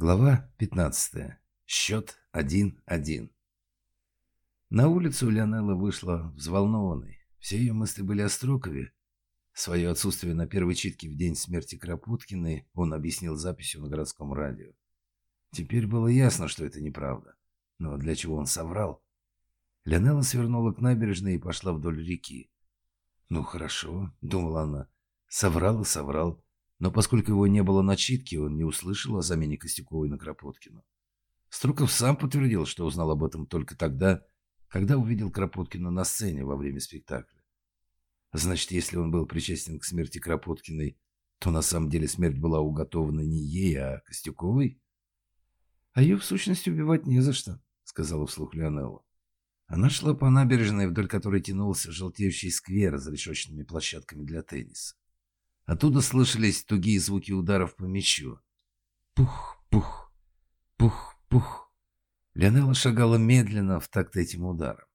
Глава 15. Счет 1-1. На улицу Леонелла вышла взволнованной. Все ее мысли были о Строкове. Свое отсутствие на первой читке в день смерти Кропоткиной он объяснил записью на городском радио. Теперь было ясно, что это неправда. Но для чего он соврал? Леонелла свернула к набережной и пошла вдоль реки. «Ну хорошо», — думала она. «Соврал и соврал. Но поскольку его не было начитки, он не услышал о замене Костюковой на Кропоткину. Струков сам подтвердил, что узнал об этом только тогда, когда увидел Кропоткину на сцене во время спектакля. Значит, если он был причастен к смерти Кропоткиной, то на самом деле смерть была уготована не ей, а Костюковой? А ее, в сущности, убивать не за что, сказала вслух Леонелла. Она шла по набережной, вдоль которой тянулся желтеющий сквер с решетчатыми площадками для тенниса. Оттуда слышались тугие звуки ударов по мячу. Пух, пух, пух, пух. Леонела шагала медленно в такт этим ударом.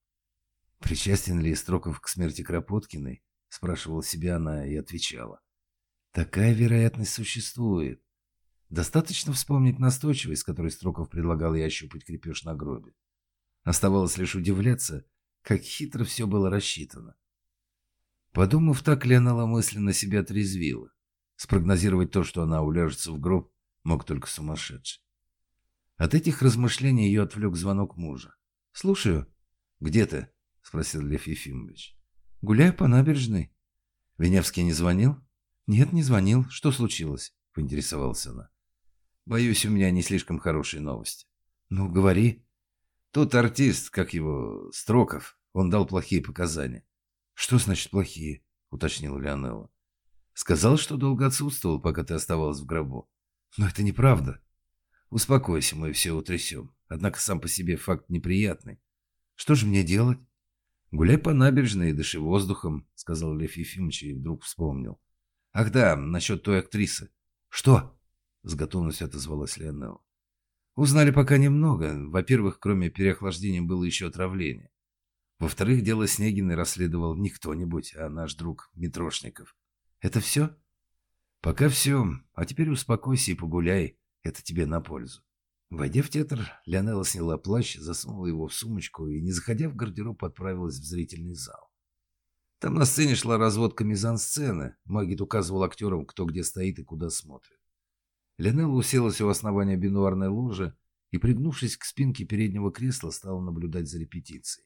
«Причастен ли Строков к смерти Кропоткиной?» – спрашивала себя она и отвечала. «Такая вероятность существует. Достаточно вспомнить настойчивость, с которой Строков предлагал ей ощупать крепеж на гробе. Оставалось лишь удивляться, как хитро все было рассчитано. Подумав так, Леонала мысленно себя отрезвила. Спрогнозировать то, что она уляжется в гроб, мог только сумасшедший. От этих размышлений ее отвлек звонок мужа. «Слушаю». «Где ты?» — спросил Лев Ефимович. «Гуляю по набережной». «Веневский не звонил?» «Нет, не звонил. Что случилось?» — поинтересовалась она. «Боюсь, у меня не слишком хорошие новости». «Ну, говори». «Тот артист, как его, Строков, он дал плохие показания. «Что значит плохие?» — уточнила Леонелла. «Сказал, что долго отсутствовал, пока ты оставалась в гробу. Но это неправда. Успокойся, мы все утрясем. Однако сам по себе факт неприятный. Что же мне делать?» «Гуляй по набережной и дыши воздухом», — сказал Лев Ефимович и вдруг вспомнил. «Ах да, насчет той актрисы». «Что?» — с готовностью отозвалась Леонелла. «Узнали пока немного. Во-первых, кроме переохлаждения было еще отравление. Во-вторых, дело Снегиной расследовал не кто-нибудь, а наш друг Митрошников. Это все? Пока все. А теперь успокойся и погуляй. Это тебе на пользу. Войдя в театр, Леонела сняла плащ, засунула его в сумочку и, не заходя в гардероб, отправилась в зрительный зал. Там на сцене шла разводка мизансцены. Магит указывал актерам, кто где стоит и куда смотрит. Леонела уселась у основания бинуарной ложи и, пригнувшись к спинке переднего кресла, стала наблюдать за репетицией.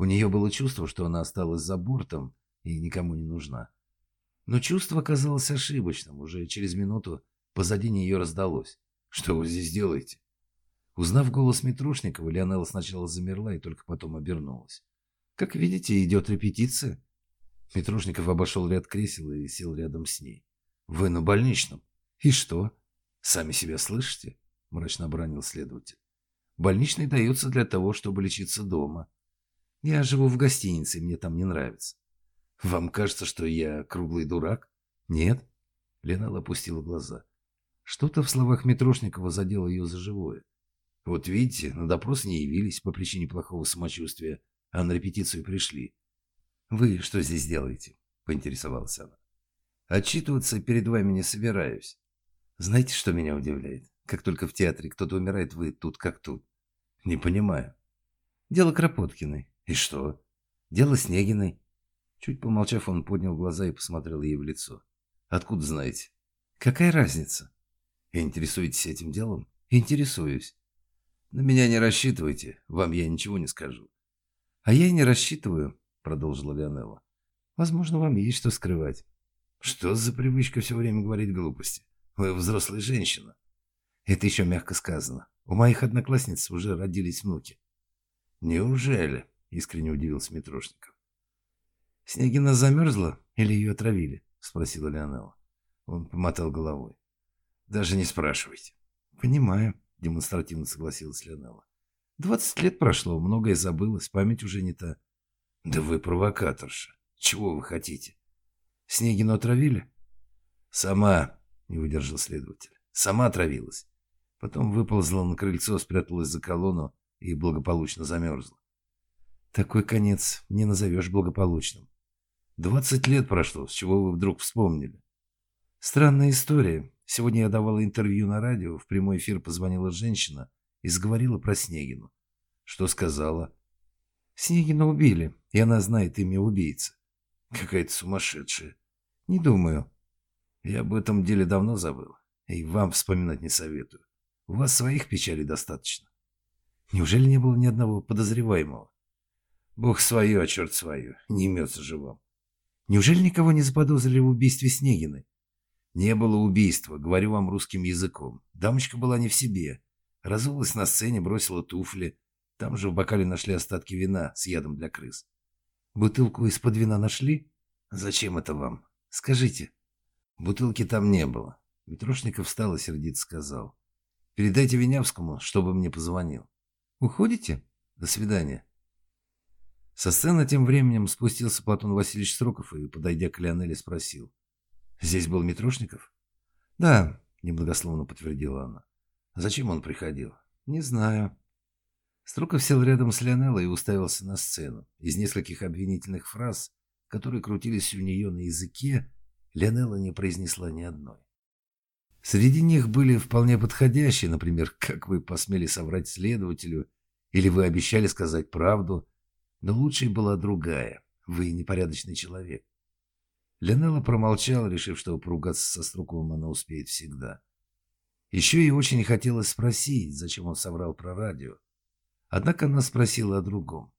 У нее было чувство, что она осталась за бортом и никому не нужна. Но чувство оказалось ошибочным. Уже через минуту позади нее раздалось. «Что вы здесь делаете?» Узнав голос Митрушникова, Леонела сначала замерла и только потом обернулась. «Как видите, идет репетиция». Митрушников обошел ряд кресел и сел рядом с ней. «Вы на больничном?» «И что?» «Сами себя слышите?» – мрачно обронил следователь. «Больничный дается для того, чтобы лечиться дома. Я живу в гостинице, и мне там не нравится. Вам кажется, что я круглый дурак? Нет? Лена опустила глаза. Что-то в словах Митрошникова задело ее за живое. Вот видите, на допрос не явились по причине плохого самочувствия, а на репетицию пришли. Вы что здесь делаете? Поинтересовалась она. Отчитываться перед вами не собираюсь. Знаете, что меня удивляет? Как только в театре кто-то умирает, вы тут как тут. Не понимаю. Дело Кропоткиной. «И что?» «Дело Снегиной». Чуть помолчав, он поднял глаза и посмотрел ей в лицо. «Откуда знаете?» «Какая разница?» «Интересуетесь этим делом?» «Интересуюсь». «На меня не рассчитывайте, вам я ничего не скажу». «А я и не рассчитываю», — продолжила Леонелла. «Возможно, вам есть что скрывать». «Что за привычка все время говорить глупости? Вы взрослая женщина». «Это еще мягко сказано. У моих одноклассниц уже родились внуки». «Неужели?» — искренне удивился Митрошников. «Снегина замерзла или ее отравили?» — спросила Леонела. Он помотал головой. «Даже не спрашивайте». «Понимаю», — демонстративно согласилась Леонела. «Двадцать лет прошло, многое забылось, память уже не та». «Да вы провокаторша. Чего вы хотите?» «Снегину отравили?» «Сама», — не выдержал следователь. «Сама отравилась. Потом выползла на крыльцо, спряталась за колонну и благополучно замерзла. Такой конец не назовешь благополучным. Двадцать лет прошло, с чего вы вдруг вспомнили? Странная история. Сегодня я давала интервью на радио, в прямой эфир позвонила женщина и заговорила про Снегину. Что сказала? Снегина убили, и она знает имя убийцы. Какая-то сумасшедшая. Не думаю. Я об этом деле давно забыл. И вам вспоминать не советую. У вас своих печалей достаточно. Неужели не было ни одного подозреваемого? Бог свое, а черт свое. Не имется же вам. Неужели никого не заподозрили в убийстве Снегиной? Не было убийства, говорю вам русским языком. Дамочка была не в себе. Разулась на сцене, бросила туфли. Там же в бокале нашли остатки вина с ядом для крыс. Бутылку из-под вина нашли? Зачем это вам? Скажите. Бутылки там не было. Митрошников встал и сердито сказал. Передайте Винявскому, чтобы мне позвонил. Уходите? До свидания. Со сцены тем временем спустился Платон Васильевич Строков и, подойдя к Леонеле, спросил. «Здесь был Митрошников?» «Да», — немногословно подтвердила она. «Зачем он приходил?» «Не знаю». Строков сел рядом с Леонеллой и уставился на сцену. Из нескольких обвинительных фраз, которые крутились у нее на языке, Леонелла не произнесла ни одной. Среди них были вполне подходящие, например, «Как вы посмели соврать следователю?» или «Вы обещали сказать правду?» Но лучшей была другая. «Вы непорядочный человек». Леонелла промолчала, решив, что поругаться со Струковым она успеет всегда. Еще ей очень хотелось спросить, зачем он соврал про радио. Однако она спросила о другом.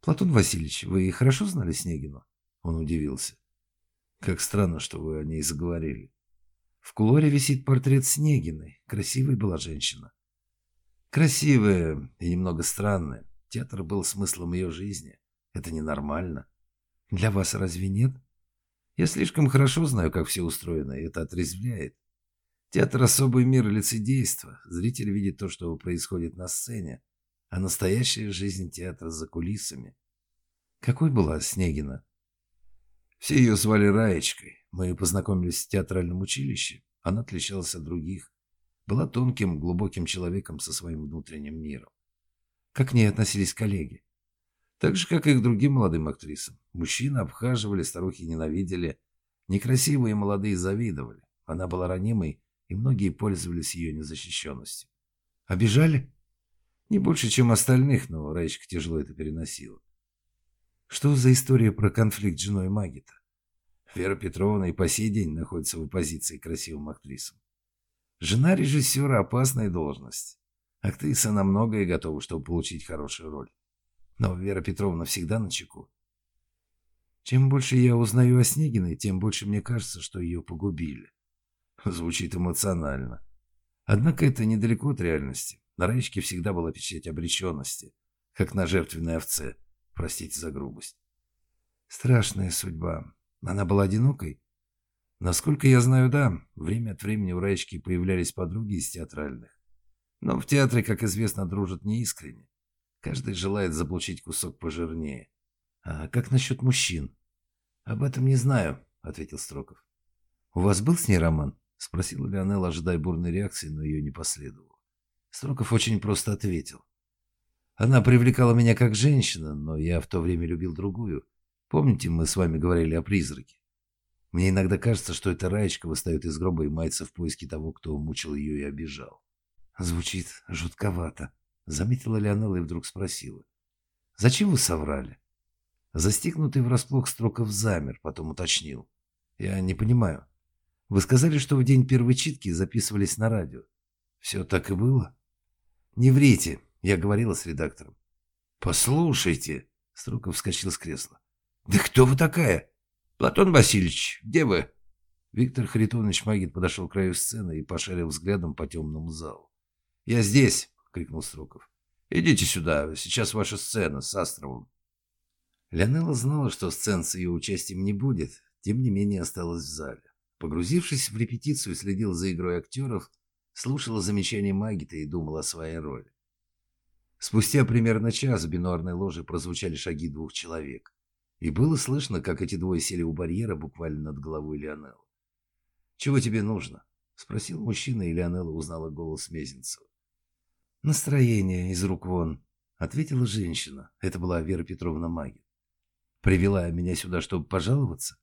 «Платон Васильевич, вы хорошо знали Снегину?» Он удивился. «Как странно, что вы о ней заговорили. В кулоре висит портрет Снегиной. Красивой была женщина. Красивая и немного странная. Театр был смыслом ее жизни. Это ненормально. Для вас разве нет? Я слишком хорошо знаю, как все устроено, и это отрезвляет. Театр – особый мир лицедейства. Зритель видит то, что происходит на сцене, а настоящая жизнь театра за кулисами. Какой была Снегина? Все ее звали Раечкой. Мы познакомились в театральном училище. Она отличалась от других. Была тонким, глубоким человеком со своим внутренним миром. Как к ней относились коллеги? Так же, как и к другим молодым актрисам. Мужчины обхаживали, старухи ненавидели. Некрасивые молодые завидовали. Она была ранимой, и многие пользовались ее незащищенностью. Обижали? Не больше, чем остальных, но Раечка тяжело это переносила. Что за история про конфликт с женой Магита? Вера Петровна и по сей день находится в оппозиции к красивым актрисам. Жена режиссера – опасная должность. Актриса на многое готова, чтобы получить хорошую роль. Но Вера Петровна всегда на чеку. Чем больше я узнаю о Снегиной, тем больше мне кажется, что ее погубили. Звучит эмоционально. Однако это недалеко от реальности. На Раечке всегда была печать обреченности, как на жертвенной овце. Простите за грубость. Страшная судьба. Она была одинокой? Насколько я знаю, да. Время от времени у Раечки появлялись подруги из театральных. Но в театре, как известно, дружат неискренне. Каждый желает заполучить кусок пожирнее. А как насчет мужчин? Об этом не знаю, ответил Строков. У вас был с ней роман? Спросила Леонелла, ожидая бурной реакции, но ее не последовало. Строков очень просто ответил. Она привлекала меня как женщина, но я в то время любил другую. Помните, мы с вами говорили о призраке? Мне иногда кажется, что эта Раечка восстает из гроба и мается в поиске того, кто мучил ее и обижал. Звучит жутковато, заметила Леонелла и вдруг спросила. Зачем вы соврали? Застигнутый врасплох Строков замер, потом уточнил. Я не понимаю. Вы сказали, что в день первой читки записывались на радио. Все так и было? Не врите, я говорила с редактором. «Послушайте!» — Струков вскочил с кресла. «Да кто вы такая?» «Платон Васильевич, где вы?» Виктор Харитонович Магин подошел к краю сцены и пошарил взглядом по темному залу. «Я здесь!» — крикнул Струков. «Идите сюда, сейчас ваша сцена с Астровым». Леонелла знала, что сцен с ее участием не будет, тем не менее осталась в зале. Погрузившись в репетицию, следил за игрой актеров, слушала замечания Магита и думала о своей роли. Спустя примерно час в бинуарной ложе прозвучали шаги двух человек. И было слышно, как эти двое сели у барьера буквально над головой Леонеллы. «Чего тебе нужно?» — спросил мужчина, и Леонелла узнала голос Мезенцева. «Настроение из рук вон», — ответила женщина. Это была Вера Петровна Магин. «Привела меня сюда, чтобы пожаловаться?»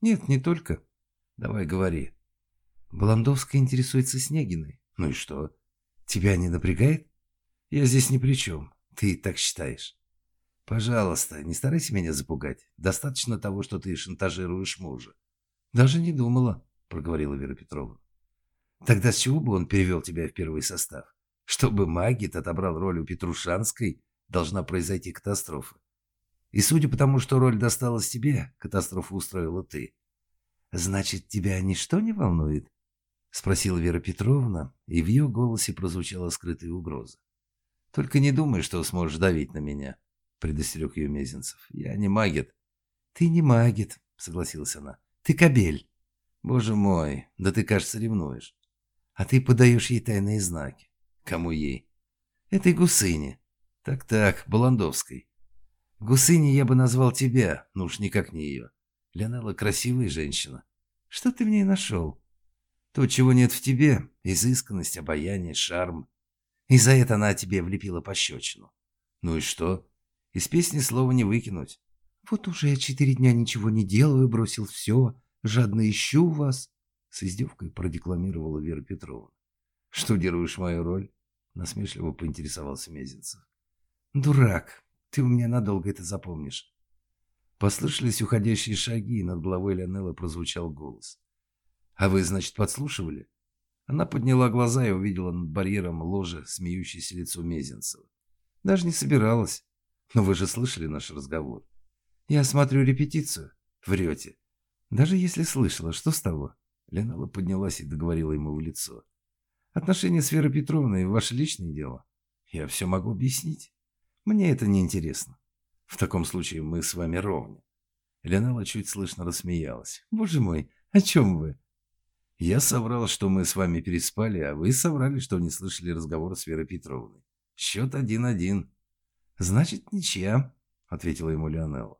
«Нет, не только». «Давай говори». Баландовская интересуется Снегиной. Ну и что? Тебя не напрягает? Я здесь ни при чем. Ты так считаешь. Пожалуйста, не старайся меня запугать. Достаточно того, что ты шантажируешь мужа. Даже не думала, проговорила Вера Петровна. Тогда с чего бы он перевел тебя в первый состав? Чтобы Магит отобрал роль у Петрушанской, должна произойти катастрофа. И судя по тому, что роль досталась тебе, катастрофу устроила ты. Значит, тебя ничто не волнует? Спросила Вера Петровна, и в ее голосе прозвучала скрытая угроза. Только не думай, что сможешь давить на меня, предостерег ее Мезенцев. Я не магит. Ты не магит, согласилась она. Ты кобель. Боже мой, да ты, кажется, ревнуешь. А ты подаешь ей тайные знаки. Кому ей? Этой гусыне. Так-так, Баландовской. Гусыни я бы назвал тебя, но уж никак не ее. Леонелла красивая женщина. Что ты в ней нашел? То, чего нет в тебе. Изысканность, обаяние, шарм. И за это она тебе влепила пощечину. Ну и что? Из песни слова не выкинуть. Вот уже я четыре дня ничего не делаю, бросил все, жадно ищу вас. С издевкой продекламировала Вера Петровна. «Штудируешь мою роль?» Насмешливо поинтересовался Мезенцев. «Дурак, ты у меня надолго это запомнишь». Послышались уходящие шаги, и над головой Леонелла прозвучал голос. «А вы, значит, подслушивали?» Она подняла глаза и увидела над барьером ложе смеющееся лицо Мезенцева. «Даже не собиралась. Но вы же слышали наш разговор. Я смотрю репетицию. Врете. Даже если слышала, что с того?» Ленала поднялась и договорила ему в лицо. «Отношения с Верой Петровной – ваше личное дело. Я все могу объяснить. Мне это не интересно. В таком случае мы с вами ровня». Ленала чуть слышно рассмеялась. «Боже мой, о чем вы?» «Я соврал, что мы с вами переспали, а вы соврали, что не слышали разговор с Верой Петровной. Счет один-один». «Значит, ничья», — ответила ему Леонелла.